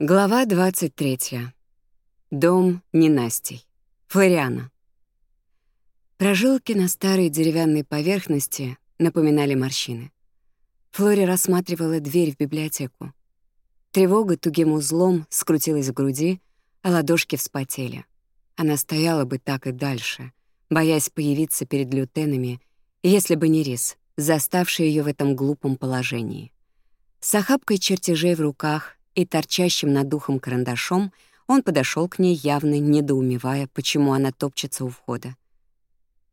Глава 23. Дом ненастей. Флориана. Прожилки на старой деревянной поверхности напоминали морщины. Флори рассматривала дверь в библиотеку. Тревога тугим узлом скрутилась в груди, а ладошки вспотели. Она стояла бы так и дальше, боясь появиться перед лютенами, если бы не рис, заставший ее в этом глупом положении. С охапкой чертежей в руках и торчащим над духом карандашом, он подошел к ней, явно недоумевая, почему она топчется у входа.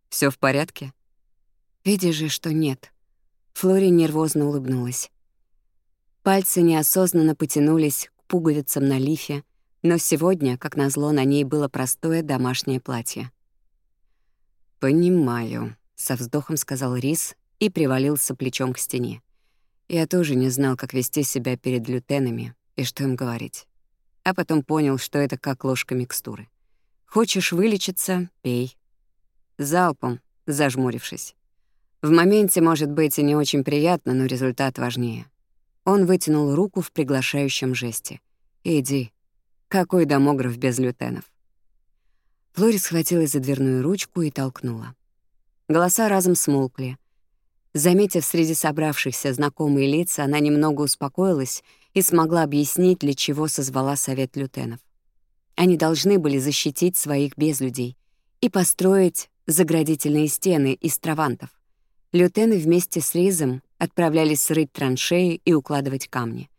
Все в порядке?» «Видишь же, что нет». Флори нервозно улыбнулась. Пальцы неосознанно потянулись к пуговицам на лифе, но сегодня, как назло, на ней было простое домашнее платье. «Понимаю», — со вздохом сказал Рис и привалился плечом к стене. «Я тоже не знал, как вести себя перед лютенами» и что им говорить. А потом понял, что это как ложка микстуры. Хочешь вылечиться — пей. Залпом, зажмурившись. В моменте, может быть, и не очень приятно, но результат важнее. Он вытянул руку в приглашающем жесте. «Иди. Какой домограф без лютенов?» Флори схватилась за дверную ручку и толкнула. Голоса разом смолкли. Заметив среди собравшихся знакомые лица, она немного успокоилась и смогла объяснить, для чего созвала Совет лютенов. Они должны были защитить своих безлюдей и построить заградительные стены из травантов. Лютены вместе с Ризом отправлялись рыть траншеи и укладывать камни.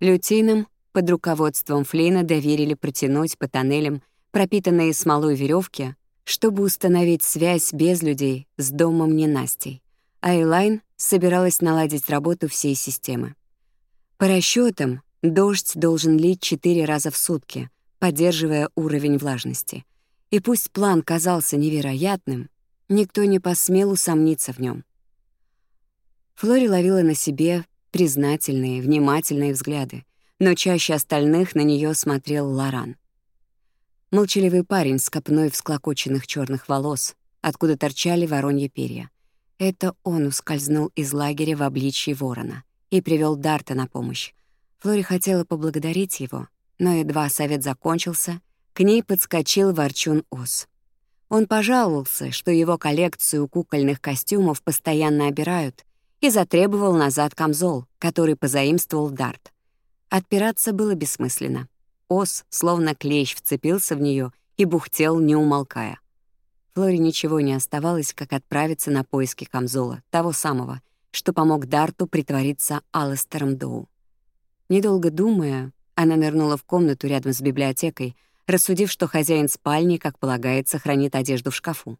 Лютинам под руководством Флина доверили протянуть по тоннелям пропитанные смолой веревки, чтобы установить связь без людей с домом ненастей. Айлайн собиралась наладить работу всей системы. По расчетам, дождь должен лить четыре раза в сутки, поддерживая уровень влажности. И пусть план казался невероятным, никто не посмел усомниться в нем. Флори ловила на себе признательные, внимательные взгляды, но чаще остальных на нее смотрел Лоран. Молчаливый парень с копной всклокоченных черных волос, откуда торчали воронье перья. Это он ускользнул из лагеря в обличье ворона и привел Дарта на помощь. Флори хотела поблагодарить его, но едва совет закончился, к ней подскочил Ворчун Ос. Он пожаловался, что его коллекцию кукольных костюмов постоянно обирают, и затребовал назад камзол, который позаимствовал Дарт. Отпираться было бессмысленно. Ос, словно клещ, вцепился в нее и бухтел, не умолкая. Флоре ничего не оставалось, как отправиться на поиски камзола, того самого — что помог Дарту притвориться Алластером Доу. Недолго думая, она нырнула в комнату рядом с библиотекой, рассудив, что хозяин спальни, как полагается, хранит одежду в шкафу.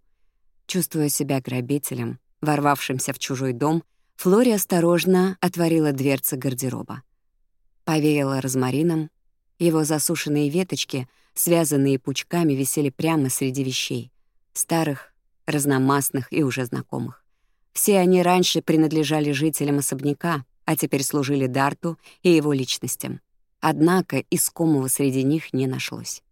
Чувствуя себя грабителем, ворвавшимся в чужой дом, Флори осторожно отворила дверцы гардероба. Повеяло розмарином, его засушенные веточки, связанные пучками, висели прямо среди вещей, старых, разномастных и уже знакомых. Все они раньше принадлежали жителям особняка, а теперь служили Дарту и его личностям. Однако искомого среди них не нашлось.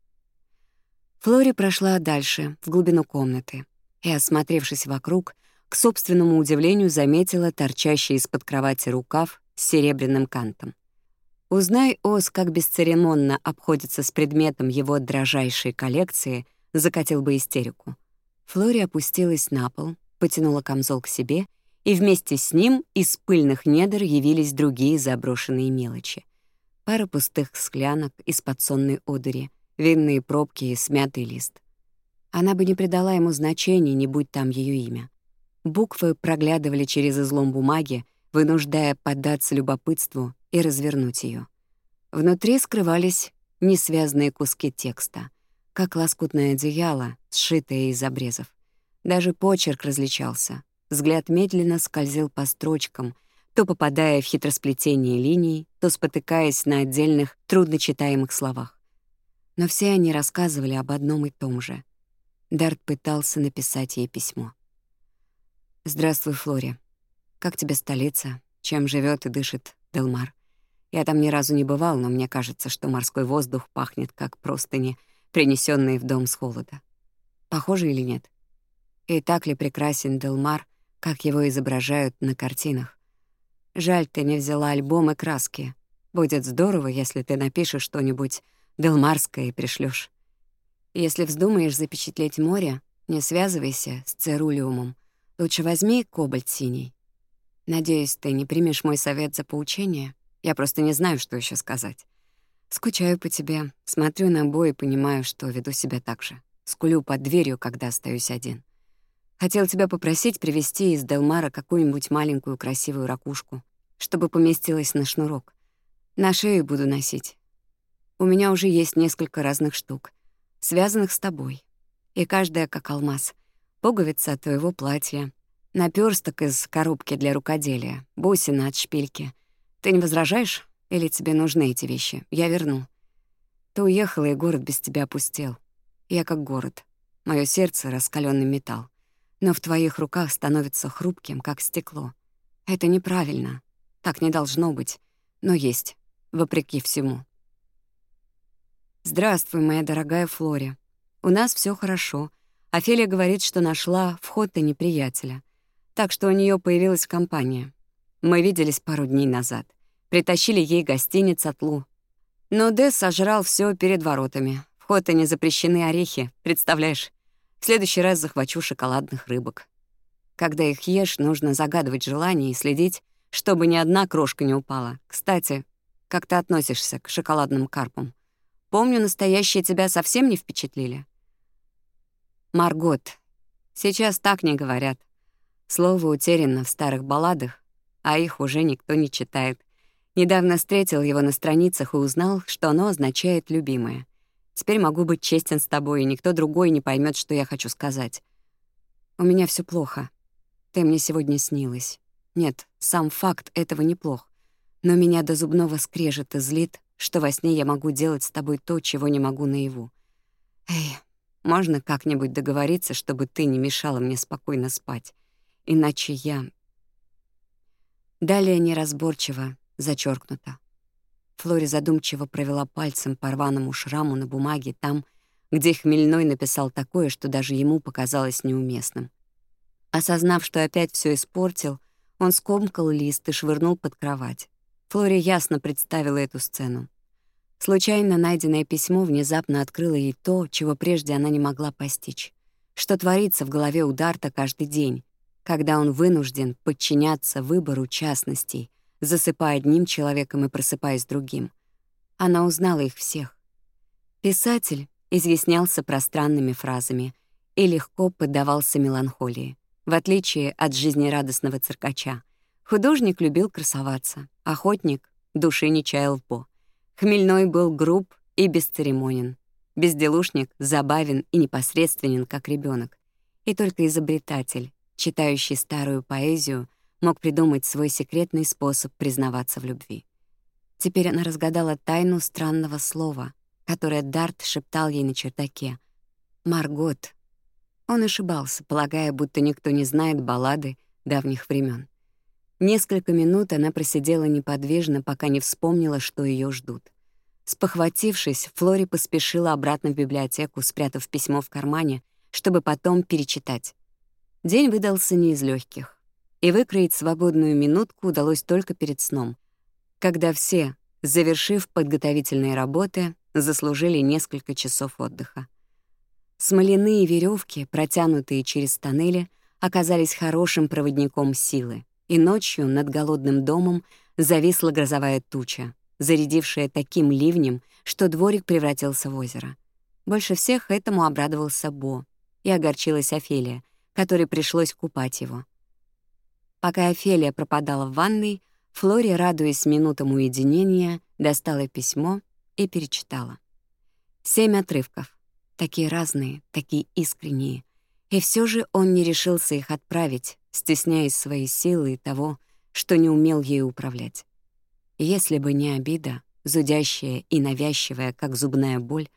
Флори прошла дальше, в глубину комнаты, и, осмотревшись вокруг, к собственному удивлению заметила торчащий из-под кровати рукав с серебряным кантом. Узнай Ос, как бесцеремонно обходится с предметом его дрожайшей коллекции, закатил бы истерику. Флори опустилась на пол, потянула камзол к себе, и вместе с ним из пыльных недр явились другие заброшенные мелочи. Пара пустых склянок из-под сонной одыри, винные пробки и смятый лист. Она бы не придала ему значения, не будь там ее имя. Буквы проглядывали через излом бумаги, вынуждая поддаться любопытству и развернуть ее. Внутри скрывались несвязные куски текста, как лоскутное одеяло, сшитое из обрезов. Даже почерк различался. Взгляд медленно скользил по строчкам, то попадая в хитросплетение линий, то спотыкаясь на отдельных трудночитаемых словах. Но все они рассказывали об одном и том же. Дарт пытался написать ей письмо. «Здравствуй, Флори. Как тебе столица? Чем живет и дышит Делмар? Я там ни разу не бывал, но мне кажется, что морской воздух пахнет, как простыни, принесенные в дом с холода. Похоже или нет?» И так ли прекрасен Делмар, как его изображают на картинах? Жаль, ты не взяла альбом и краски. Будет здорово, если ты напишешь что-нибудь Делмарское и пришлёшь. Если вздумаешь запечатлеть море, не связывайся с церулиумом. Лучше возьми кобальт синий. Надеюсь, ты не примешь мой совет за поучение. Я просто не знаю, что еще сказать. Скучаю по тебе, смотрю на бой и понимаю, что веду себя так же. Скулю под дверью, когда остаюсь один. Хотел тебя попросить привезти из Делмара какую-нибудь маленькую красивую ракушку, чтобы поместилась на шнурок. На шею буду носить. У меня уже есть несколько разных штук, связанных с тобой. И каждая как алмаз. Пуговица от твоего платья, напёрсток из коробки для рукоделия, бусина от шпильки. Ты не возражаешь? Или тебе нужны эти вещи? Я верну. Ты уехала, и город без тебя опустел. Я как город. Мое сердце — раскаленный металл но в твоих руках становится хрупким, как стекло. Это неправильно. Так не должно быть, но есть, вопреки всему. Здравствуй, моя дорогая Флори. У нас все хорошо. Офелия говорит, что нашла вход на неприятеля. Так что у нее появилась компания. Мы виделись пару дней назад. Притащили ей гостиниц от Лу. Но Дэ сожрал все перед воротами. В не запрещены орехи, представляешь? Следующий раз захвачу шоколадных рыбок. Когда их ешь, нужно загадывать желание и следить, чтобы ни одна крошка не упала. Кстати, как ты относишься к шоколадным карпам? Помню, настоящие тебя совсем не впечатлили. Маргот. Сейчас так не говорят. Слово утеряно в старых балладах, а их уже никто не читает. Недавно встретил его на страницах и узнал, что оно означает «любимое». Теперь могу быть честен с тобой, и никто другой не поймет, что я хочу сказать. У меня все плохо. Ты мне сегодня снилась. Нет, сам факт этого неплох. Но меня до зубного скрежет и злит, что во сне я могу делать с тобой то, чего не могу наяву. Эй, можно как-нибудь договориться, чтобы ты не мешала мне спокойно спать? Иначе я... Далее неразборчиво, зачеркнуто. Флори задумчиво провела пальцем по рваному шраму на бумаге там, где Хмельной написал такое, что даже ему показалось неуместным. Осознав, что опять все испортил, он скомкал лист и швырнул под кровать. Флори ясно представила эту сцену. Случайно найденное письмо внезапно открыло ей то, чего прежде она не могла постичь. Что творится в голове у Дарта каждый день, когда он вынужден подчиняться выбору частностей, засыпая одним человеком и просыпаясь другим. Она узнала их всех. Писатель изъяснялся пространными фразами и легко поддавался меланхолии, в отличие от жизнерадостного циркача. Художник любил красоваться, охотник души не чаял в Бо. Хмельной был груб и бесцеремонен. Безделушник забавен и непосредственен, как ребенок. И только изобретатель, читающий старую поэзию, мог придумать свой секретный способ признаваться в любви. Теперь она разгадала тайну странного слова, которое Дарт шептал ей на чердаке. «Маргот». Он ошибался, полагая, будто никто не знает баллады давних времен. Несколько минут она просидела неподвижно, пока не вспомнила, что ее ждут. Спохватившись, Флори поспешила обратно в библиотеку, спрятав письмо в кармане, чтобы потом перечитать. День выдался не из легких и выкроить свободную минутку удалось только перед сном, когда все, завершив подготовительные работы, заслужили несколько часов отдыха. Смоляные веревки, протянутые через тоннели, оказались хорошим проводником силы, и ночью над голодным домом зависла грозовая туча, зарядившая таким ливнем, что дворик превратился в озеро. Больше всех этому обрадовался Бо, и огорчилась Офелия, которой пришлось купать его. Пока Офелия пропадала в ванной, Флори, радуясь минутам уединения, достала письмо и перечитала. Семь отрывков. Такие разные, такие искренние. И все же он не решился их отправить, стесняясь своей силы и того, что не умел ею управлять. Если бы не обида, зудящая и навязчивая, как зубная боль,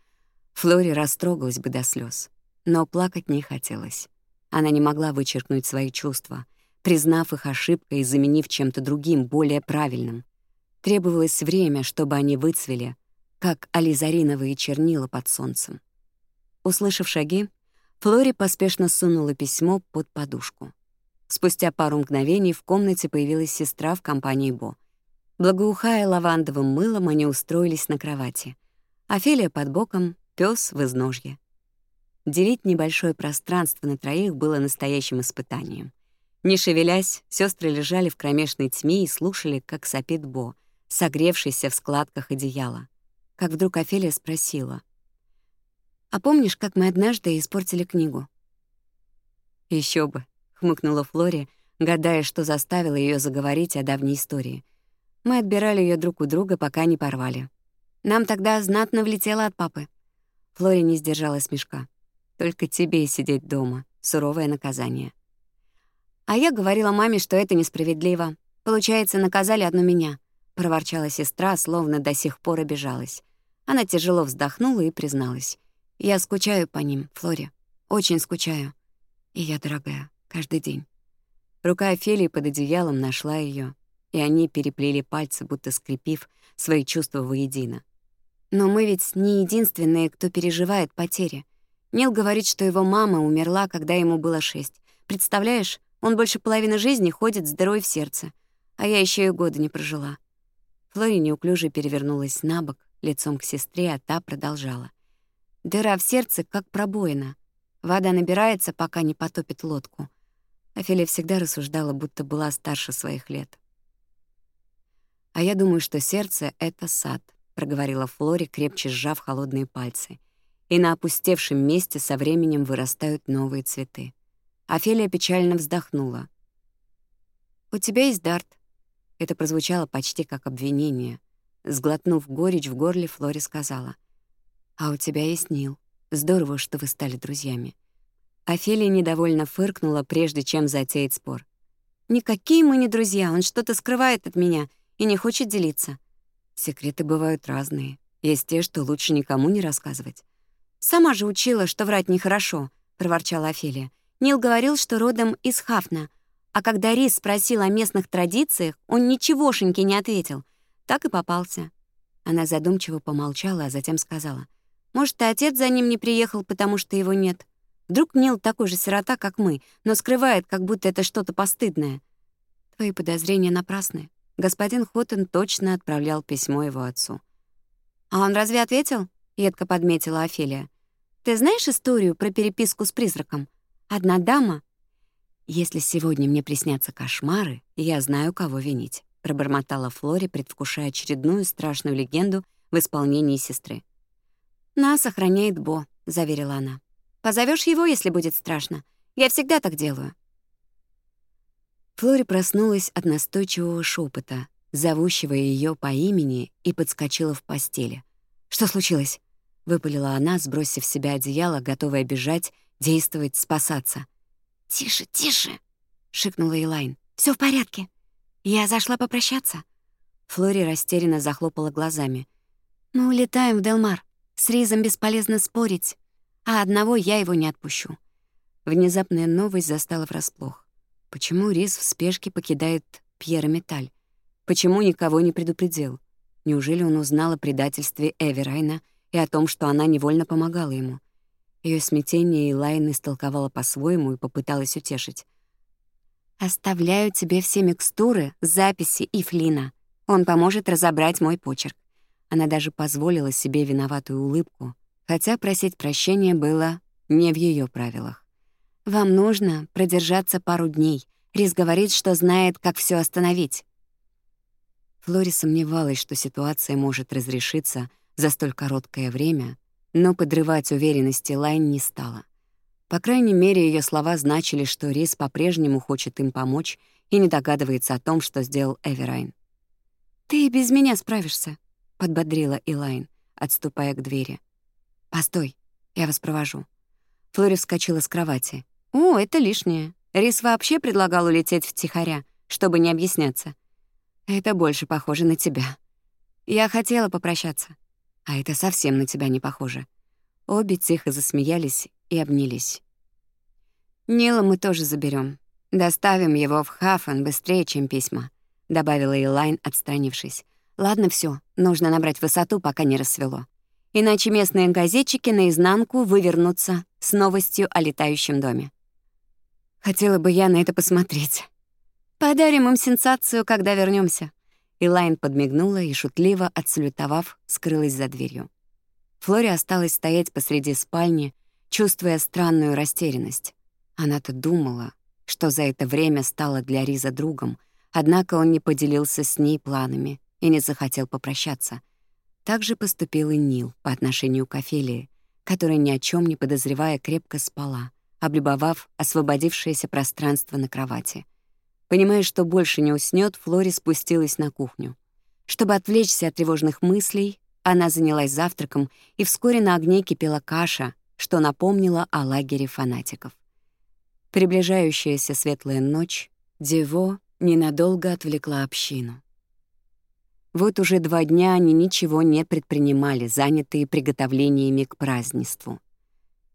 Флори растрогалась бы до слез, Но плакать не хотелось. Она не могла вычеркнуть свои чувства — признав их ошибкой и заменив чем-то другим, более правильным. Требовалось время, чтобы они выцвели, как ализариновые чернила под солнцем. Услышав шаги, Флори поспешно сунула письмо под подушку. Спустя пару мгновений в комнате появилась сестра в компании Бо. Благоухая лавандовым мылом, они устроились на кровати. Офелия под боком, пес в изножье. Делить небольшое пространство на троих было настоящим испытанием. Не шевелясь, сестры лежали в кромешной тьме и слушали, как сопит Бо, согревшийся в складках одеяла. Как вдруг Офелия спросила. «А помнишь, как мы однажды испортили книгу?» Еще бы», — хмыкнула Флори, гадая, что заставило ее заговорить о давней истории. «Мы отбирали ее друг у друга, пока не порвали. Нам тогда знатно влетело от папы». Флори не сдержала смешка. «Только тебе сидеть дома. Суровое наказание». «А я говорила маме, что это несправедливо. Получается, наказали одну меня», — проворчала сестра, словно до сих пор обижалась. Она тяжело вздохнула и призналась. «Я скучаю по ним, Флори. Очень скучаю. И я, дорогая, каждый день». Рука Офелии под одеялом нашла ее, и они переплели пальцы, будто скрепив свои чувства воедино. «Но мы ведь не единственные, кто переживает потери. Нил говорит, что его мама умерла, когда ему было шесть. Представляешь, он больше половины жизни ходит с дырой в сердце, а я еще и года не прожила. Флори неуклюже перевернулась на бок, лицом к сестре, а та продолжала. Дыра в сердце как пробоина. Вода набирается, пока не потопит лодку. Офелия всегда рассуждала, будто была старше своих лет. «А я думаю, что сердце — это сад», — проговорила Флори, крепче сжав холодные пальцы. «И на опустевшем месте со временем вырастают новые цветы». Афелия печально вздохнула. «У тебя есть дарт». Это прозвучало почти как обвинение. Сглотнув горечь в горле, Флори сказала. «А у тебя есть Нил. Здорово, что вы стали друзьями». Офелия недовольно фыркнула, прежде чем затеять спор. «Никакие мы не друзья, он что-то скрывает от меня и не хочет делиться». Секреты бывают разные. Есть те, что лучше никому не рассказывать. «Сама же учила, что врать нехорошо», — проворчала Офелия. Нил говорил, что родом из Хафна, а когда Рис спросил о местных традициях, он ничегошеньки не ответил. Так и попался. Она задумчиво помолчала, а затем сказала. «Может, и отец за ним не приехал, потому что его нет? Вдруг Нил такой же сирота, как мы, но скрывает, как будто это что-то постыдное». «Твои подозрения напрасны. Господин Хоттон точно отправлял письмо его отцу». «А он разве ответил?» — едко подметила Офелия. «Ты знаешь историю про переписку с призраком? Одна дама. Если сегодня мне приснятся кошмары, я знаю, кого винить, пробормотала Флори, предвкушая очередную страшную легенду в исполнении сестры. Нас охраняет Бо, заверила она. Позовешь его, если будет страшно. Я всегда так делаю. Флори проснулась от настойчивого шепота, зовущего ее по имени, и подскочила в постели. «Что случилось?» — выпалила она, сбросив с себя одеяло, готовая бежать действовать, спасаться. «Тише, тише!» — шикнула Элайн. Все в порядке. Я зашла попрощаться». Флори растерянно захлопала глазами. Ну, «Мы улетаем в Делмар. С Ризом бесполезно спорить, а одного я его не отпущу». Внезапная новость застала врасплох. Почему Риз в спешке покидает Пьера Металь? Почему никого не предупредил? Неужели он узнал о предательстве Эверайна и о том, что она невольно помогала ему? Ее смятение Элайн истолковала по-своему и попыталась утешить. «Оставляю тебе все микстуры, записи и Флина. Он поможет разобрать мой почерк». Она даже позволила себе виноватую улыбку, хотя просить прощения было не в ее правилах. «Вам нужно продержаться пару дней. Рис говорит, что знает, как все остановить». Флори сомневалась, что ситуация может разрешиться за столь короткое время, но подрывать уверенности Лайн не стала. По крайней мере, ее слова значили, что Рис по-прежнему хочет им помочь и не догадывается о том, что сделал Эверайн. «Ты и без меня справишься», — подбодрила Элайн, отступая к двери. «Постой, я вас провожу». Флори вскочила с кровати. «О, это лишнее. Рис вообще предлагал улететь втихаря, чтобы не объясняться. Это больше похоже на тебя. Я хотела попрощаться». А это совсем на тебя не похоже. Обе тихо засмеялись и обнялись. «Нила мы тоже заберем. Доставим его в Хафан быстрее, чем письма», — добавила Элайн, отстранившись. «Ладно, все, нужно набрать высоту, пока не рассвело. Иначе местные газетчики наизнанку вывернутся с новостью о летающем доме». «Хотела бы я на это посмотреть. Подарим им сенсацию, когда вернемся. Элайн подмигнула и, шутливо отсалютовав, скрылась за дверью. Флори осталась стоять посреди спальни, чувствуя странную растерянность. Она-то думала, что за это время стала для Риза другом, однако он не поделился с ней планами и не захотел попрощаться. Так же поступил и Нил по отношению к Офелии, которая ни о чем не подозревая крепко спала, облюбовав освободившееся пространство на кровати — Понимая, что больше не уснёт, Флори спустилась на кухню. Чтобы отвлечься от тревожных мыслей, она занялась завтраком, и вскоре на огне кипела каша, что напомнило о лагере фанатиков. Приближающаяся светлая ночь Дево ненадолго отвлекла общину. Вот уже два дня они ничего не предпринимали, занятые приготовлениями к празднеству.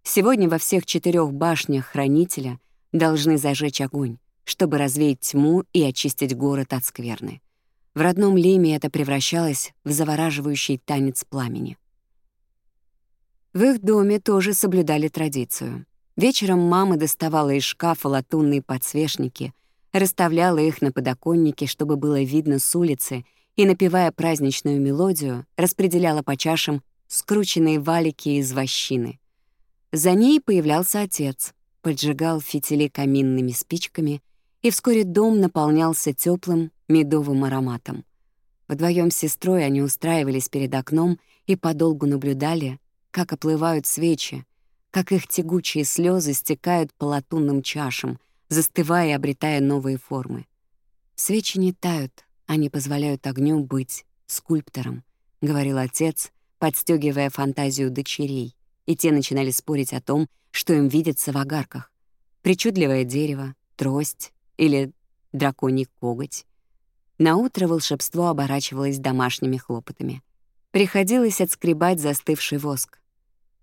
Сегодня во всех четырёх башнях Хранителя должны зажечь огонь чтобы развеять тьму и очистить город от скверны. В родном Лиме это превращалось в завораживающий танец пламени. В их доме тоже соблюдали традицию. Вечером мама доставала из шкафа латунные подсвечники, расставляла их на подоконнике, чтобы было видно с улицы, и, напевая праздничную мелодию, распределяла по чашам скрученные валики из вощины. За ней появлялся отец, поджигал фитили каминными спичками и вскоре дом наполнялся теплым медовым ароматом. Вдвоем с сестрой они устраивались перед окном и подолгу наблюдали, как оплывают свечи, как их тягучие слезы стекают по латунным чашам, застывая и обретая новые формы. «Свечи не тают, они позволяют огню быть скульптором», — говорил отец, подстегивая фантазию дочерей, и те начинали спорить о том, что им видится в огарках. Причудливое дерево, трость, или драконий коготь. Наутро волшебство оборачивалось домашними хлопотами. Приходилось отскребать застывший воск.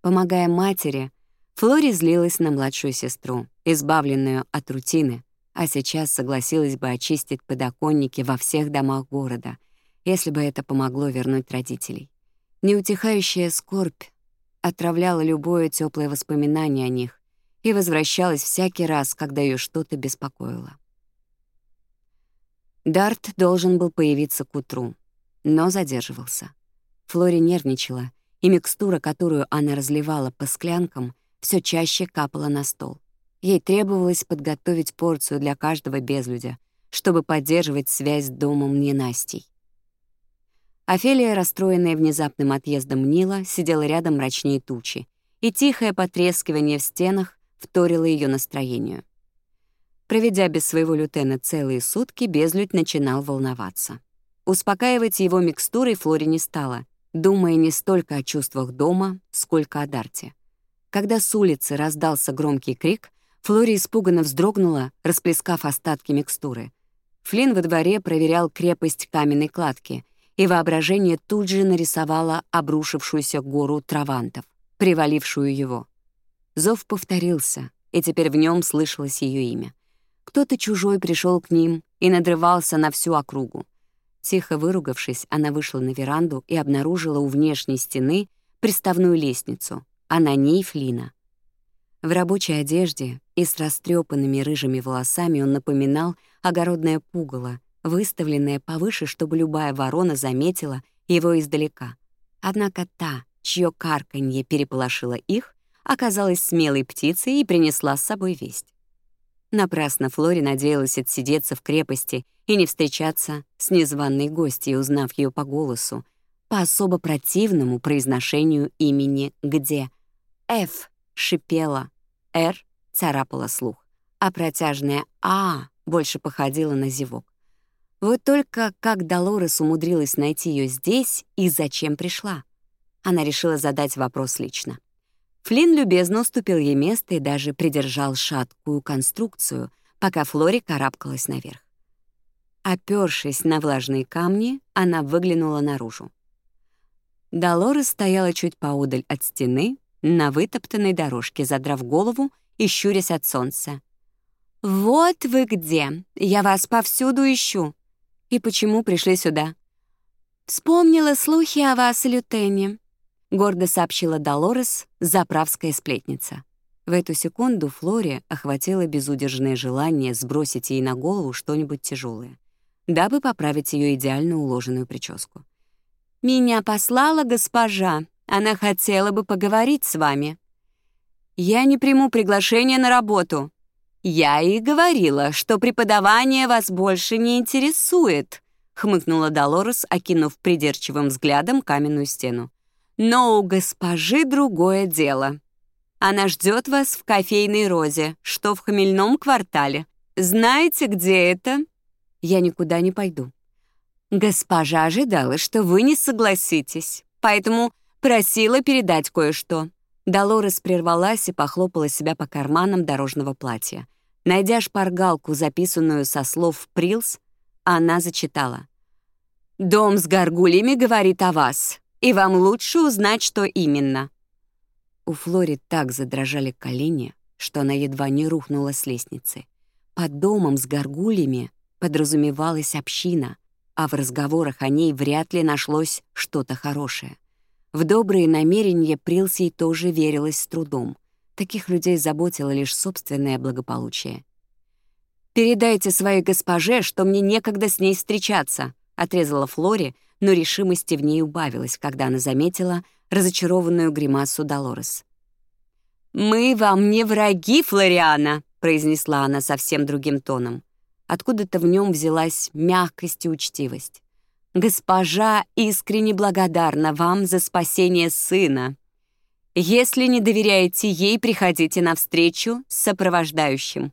Помогая матери, Флори злилась на младшую сестру, избавленную от рутины, а сейчас согласилась бы очистить подоконники во всех домах города, если бы это помогло вернуть родителей. Неутихающая скорбь отравляла любое теплое воспоминание о них и возвращалась всякий раз, когда ее что-то беспокоило. Дарт должен был появиться к утру, но задерживался. Флори нервничала, и микстура, которую она разливала по склянкам, все чаще капала на стол. Ей требовалось подготовить порцию для каждого безлюдя, чтобы поддерживать связь с домом ненастей. Офелия, расстроенная внезапным отъездом Нила, сидела рядом мрачнее тучи, и тихое потрескивание в стенах вторило ее настроению. Проведя без своего лютена целые сутки, безлюдь начинал волноваться. Успокаивать его микстурой Флори не стала, думая не столько о чувствах дома, сколько о Дарте. Когда с улицы раздался громкий крик, Флори испуганно вздрогнула, расплескав остатки микстуры. Флин во дворе проверял крепость каменной кладки, и воображение тут же нарисовало обрушившуюся гору травантов, привалившую его. Зов повторился, и теперь в нем слышалось ее имя. Кто-то чужой пришел к ним и надрывался на всю округу. Тихо выругавшись, она вышла на веранду и обнаружила у внешней стены приставную лестницу, а на ней Флина. В рабочей одежде и с растрепанными рыжими волосами он напоминал огородное пугало, выставленное повыше, чтобы любая ворона заметила его издалека. Однако та, чье карканье переполошило их, оказалась смелой птицей и принесла с собой весть. Напрасно Флори надеялась отсидеться в крепости и не встречаться с незваной гостьей, узнав ее по голосу, по особо противному произношению имени «Где». «Ф» шипела, «Р» царапала слух, а протяжное «А» больше походило на зевок. Вот только как Долорес умудрилась найти ее здесь и зачем пришла? Она решила задать вопрос лично. Флин любезно уступил ей место и даже придержал шаткую конструкцию, пока Флори карабкалась наверх. Опёршись на влажные камни, она выглянула наружу. Долорес стояла чуть поодаль от стены, на вытоптанной дорожке, задрав голову и щурясь от солнца. «Вот вы где! Я вас повсюду ищу! И почему пришли сюда?» «Вспомнила слухи о вас, Лютене гордо сообщила Долорес, заправская сплетница. В эту секунду Флоре охватило безудержное желание сбросить ей на голову что-нибудь тяжелое, дабы поправить ее идеально уложенную прическу. «Меня послала госпожа. Она хотела бы поговорить с вами». «Я не приму приглашение на работу», «Я и говорила, что преподавание вас больше не интересует», — хмыкнула Долорес, окинув придирчивым взглядом каменную стену но у госпожи другое дело. Она ждет вас в кофейной розе, что в хмельном квартале. Знаете, где это? Я никуда не пойду. Госпожа ожидала, что вы не согласитесь, поэтому просила передать кое-что. Долорес прервалась и похлопала себя по карманам дорожного платья. Найдя шпаргалку, записанную со слов «Прилс», она зачитала. «Дом с горгулями говорит о вас и вам лучше узнать, что именно». У Флори так задрожали колени, что она едва не рухнула с лестницы. Под домом с горгульями подразумевалась община, а в разговорах о ней вряд ли нашлось что-то хорошее. В добрые намерения Прилсей тоже верилось с трудом. Таких людей заботило лишь собственное благополучие. «Передайте своей госпоже, что мне некогда с ней встречаться», — отрезала Флори, — но решимости в ней убавилось, когда она заметила разочарованную гримасу Долорес. «Мы вам не враги, Флориана!» — произнесла она совсем другим тоном. Откуда-то в нем взялась мягкость и учтивость. «Госпожа искренне благодарна вам за спасение сына. Если не доверяете ей, приходите навстречу с сопровождающим.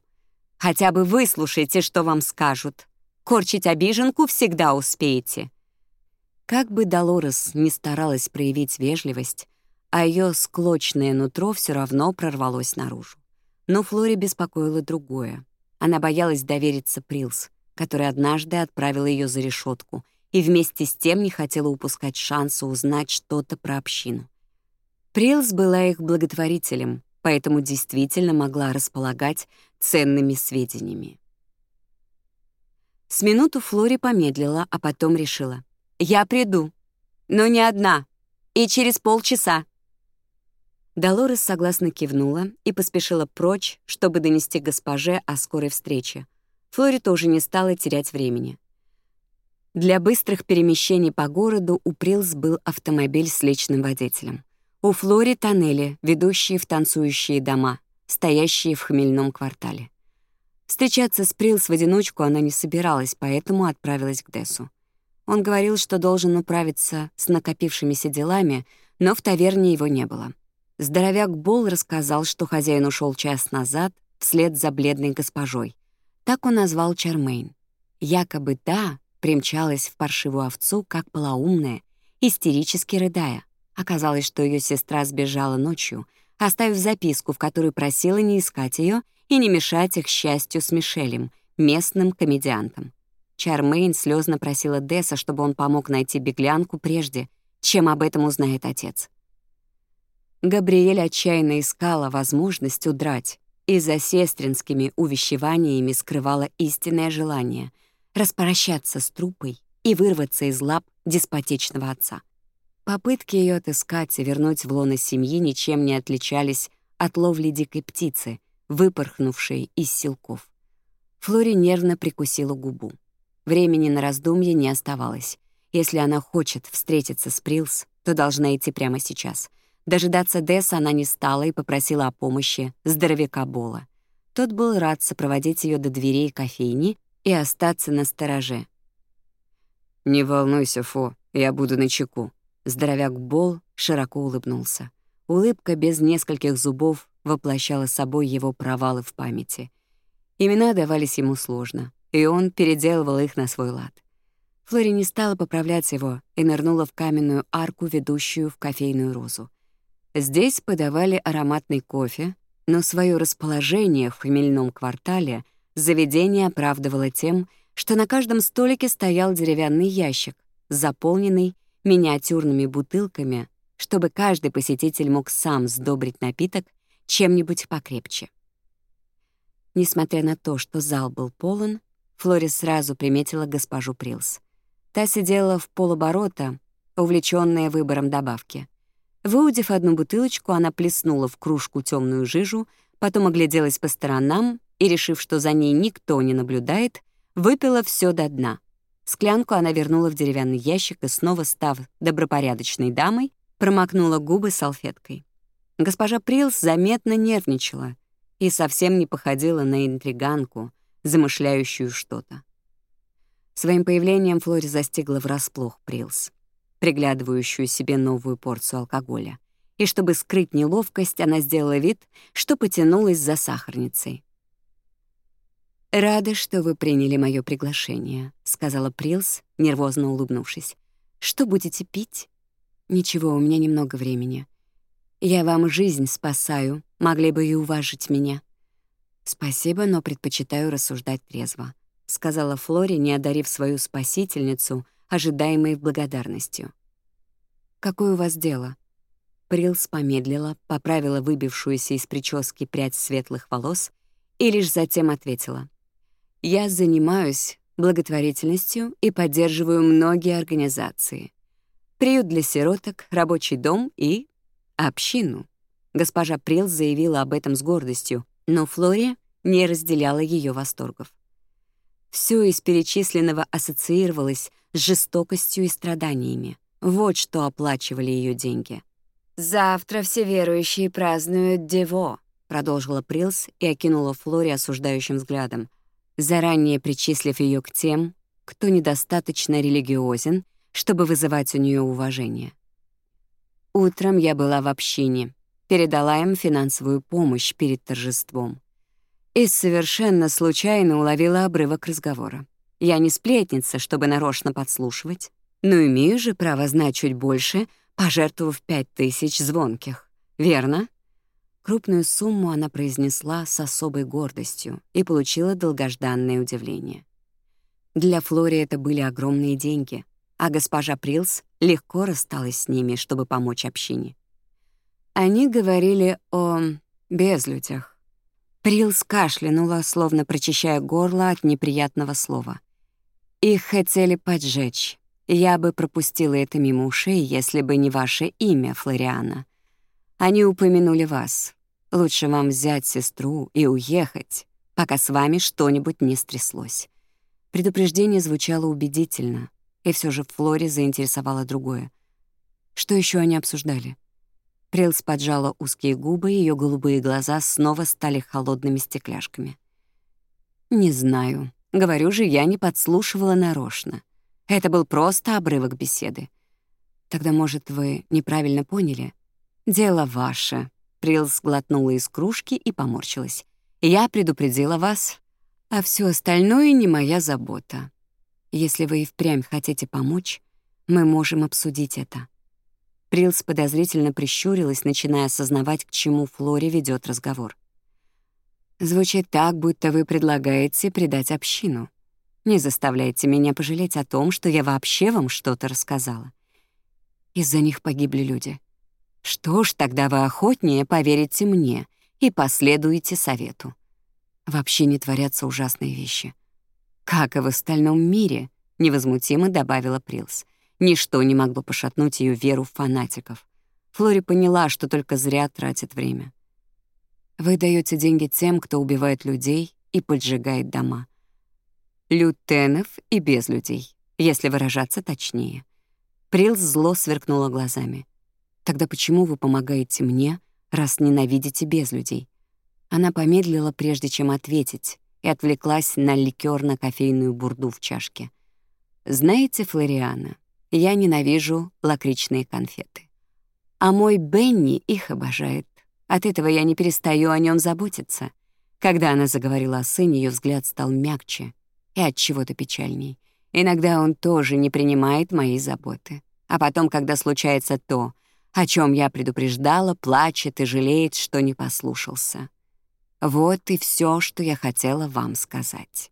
Хотя бы выслушайте, что вам скажут. Корчить обиженку всегда успеете. Как бы Долорес не старалась проявить вежливость, а ее склочное нутро все равно прорвалось наружу. Но Флори беспокоило другое. Она боялась довериться Прилс, который однажды отправил ее за решетку, и вместе с тем не хотела упускать шанса узнать что-то про общину. Прилс была их благотворителем, поэтому действительно могла располагать ценными сведениями. С минуту Флори помедлила, а потом решила. Я приду. Но не одна. И через полчаса. Долорес согласно кивнула и поспешила прочь, чтобы донести госпоже о скорой встрече. Флори тоже не стала терять времени. Для быстрых перемещений по городу у Прилс был автомобиль с личным водителем. У Флори тоннели, ведущие в танцующие дома, стоящие в хмельном квартале. Встречаться с Прилс в одиночку она не собиралась, поэтому отправилась к Десу. Он говорил, что должен управиться с накопившимися делами, но в таверне его не было. Здоровяк Бол рассказал, что хозяин ушел час назад вслед за бледной госпожой. Так он назвал Чармейн. Якобы та примчалась в паршивую овцу, как полоумная, истерически рыдая. Оказалось, что ее сестра сбежала ночью, оставив записку, в которой просила не искать ее и не мешать их счастью с Мишелем, местным комедиантом. Чармейн слезно просила Десса, чтобы он помог найти беглянку прежде, чем об этом узнает отец. Габриэль отчаянно искала возможность удрать и за сестринскими увещеваниями скрывала истинное желание распрощаться с трупой и вырваться из лап деспотичного отца. Попытки ее отыскать и вернуть в лоно семьи ничем не отличались от ловли дикой птицы, выпорхнувшей из силков. Флори нервно прикусила губу. Времени на раздумье не оставалось. Если она хочет встретиться с Прилс, то должна идти прямо сейчас. Дожидаться Десса она не стала и попросила о помощи здоровяка Бола. Тот был рад сопроводить ее до дверей кофейни и остаться на стороже. «Не волнуйся, Фо, я буду на чеку». Здоровяк Бол широко улыбнулся. Улыбка без нескольких зубов воплощала собой его провалы в памяти. Имена давались ему сложно и он переделывал их на свой лад. Флори не стала поправлять его и нырнула в каменную арку, ведущую в кофейную розу. Здесь подавали ароматный кофе, но свое расположение в хмельном квартале заведение оправдывало тем, что на каждом столике стоял деревянный ящик, заполненный миниатюрными бутылками, чтобы каждый посетитель мог сам сдобрить напиток чем-нибудь покрепче. Несмотря на то, что зал был полон, Флорис сразу приметила госпожу Прилс. Та сидела в полоборота, увлечённая выбором добавки. Выудив одну бутылочку, она плеснула в кружку тёмную жижу, потом огляделась по сторонам и, решив, что за ней никто не наблюдает, выпила всё до дна. Склянку она вернула в деревянный ящик и, снова став добропорядочной дамой, промокнула губы салфеткой. Госпожа Прилс заметно нервничала и совсем не походила на интриганку, замышляющую что-то. Своим появлением Флори застигла врасплох Прилс, приглядывающую себе новую порцию алкоголя. И чтобы скрыть неловкость, она сделала вид, что потянулась за сахарницей. «Рада, что вы приняли мое приглашение», — сказала Прилс, нервозно улыбнувшись. «Что будете пить?» «Ничего, у меня немного времени. Я вам жизнь спасаю, могли бы и уважить меня». «Спасибо, но предпочитаю рассуждать трезво», — сказала Флори, не одарив свою спасительницу, ожидаемой благодарностью. «Какое у вас дело?» Прилс помедлила, поправила выбившуюся из прически прядь светлых волос и лишь затем ответила. «Я занимаюсь благотворительностью и поддерживаю многие организации. Приют для сироток, рабочий дом и общину». Госпожа Прилс заявила об этом с гордостью, но Флори не разделяла ее восторгов. Все из перечисленного ассоциировалось с жестокостью и страданиями. Вот что оплачивали ее деньги. «Завтра все верующие празднуют Дево», — продолжила Прилс и окинула Флори осуждающим взглядом, заранее причислив ее к тем, кто недостаточно религиозен, чтобы вызывать у нее уважение. «Утром я была в общине», передала им финансовую помощь перед торжеством. И совершенно случайно уловила обрывок разговора. Я не сплетница, чтобы нарочно подслушивать, но имею же право знать чуть больше, пожертвовав пять тысяч звонких. Верно? Крупную сумму она произнесла с особой гордостью и получила долгожданное удивление. Для Флори это были огромные деньги, а госпожа Прилс легко рассталась с ними, чтобы помочь общине. Они говорили о безлюдях. Прилс кашлянула, словно прочищая горло от неприятного слова. «Их хотели поджечь. Я бы пропустила это мимо ушей, если бы не ваше имя, Флориана. Они упомянули вас. Лучше вам взять сестру и уехать, пока с вами что-нибудь не стряслось». Предупреждение звучало убедительно, и все же Флори заинтересовало другое. Что еще они обсуждали? Рельс поджала узкие губы, ее голубые глаза снова стали холодными стекляшками. «Не знаю. Говорю же, я не подслушивала нарочно. Это был просто обрывок беседы. Тогда, может, вы неправильно поняли? Дело ваше». Рельс глотнула из кружки и поморщилась. «Я предупредила вас, а все остальное не моя забота. Если вы и впрямь хотите помочь, мы можем обсудить это». Прилс подозрительно прищурилась, начиная осознавать, к чему Флори ведет разговор. «Звучит так, будто вы предлагаете предать общину. Не заставляйте меня пожалеть о том, что я вообще вам что-то рассказала. Из-за них погибли люди. Что ж, тогда вы охотнее поверите мне и последуете совету. Вообще не творятся ужасные вещи. Как и в остальном мире», — невозмутимо добавила Прилс — Ничто не могло пошатнуть ее веру в фанатиков. Флори поняла, что только зря тратит время. Вы даете деньги тем, кто убивает людей и поджигает дома. Лютенов и без людей, если выражаться точнее. Прил зло сверкнула глазами. Тогда почему вы помогаете мне, раз ненавидите без людей? Она помедлила, прежде чем ответить, и отвлеклась на ликёрно-кофейную бурду в чашке. «Знаете, Флориана, я ненавижу лакричные конфеты. А мой Бенни их обожает. От этого я не перестаю о нем заботиться. Когда она заговорила о сыне, ее взгляд стал мягче и от чего-то печальней. Иногда он тоже не принимает мои заботы. А потом, когда случается то, о чем я предупреждала, плачет и жалеет, что не послушался. Вот и все, что я хотела вам сказать.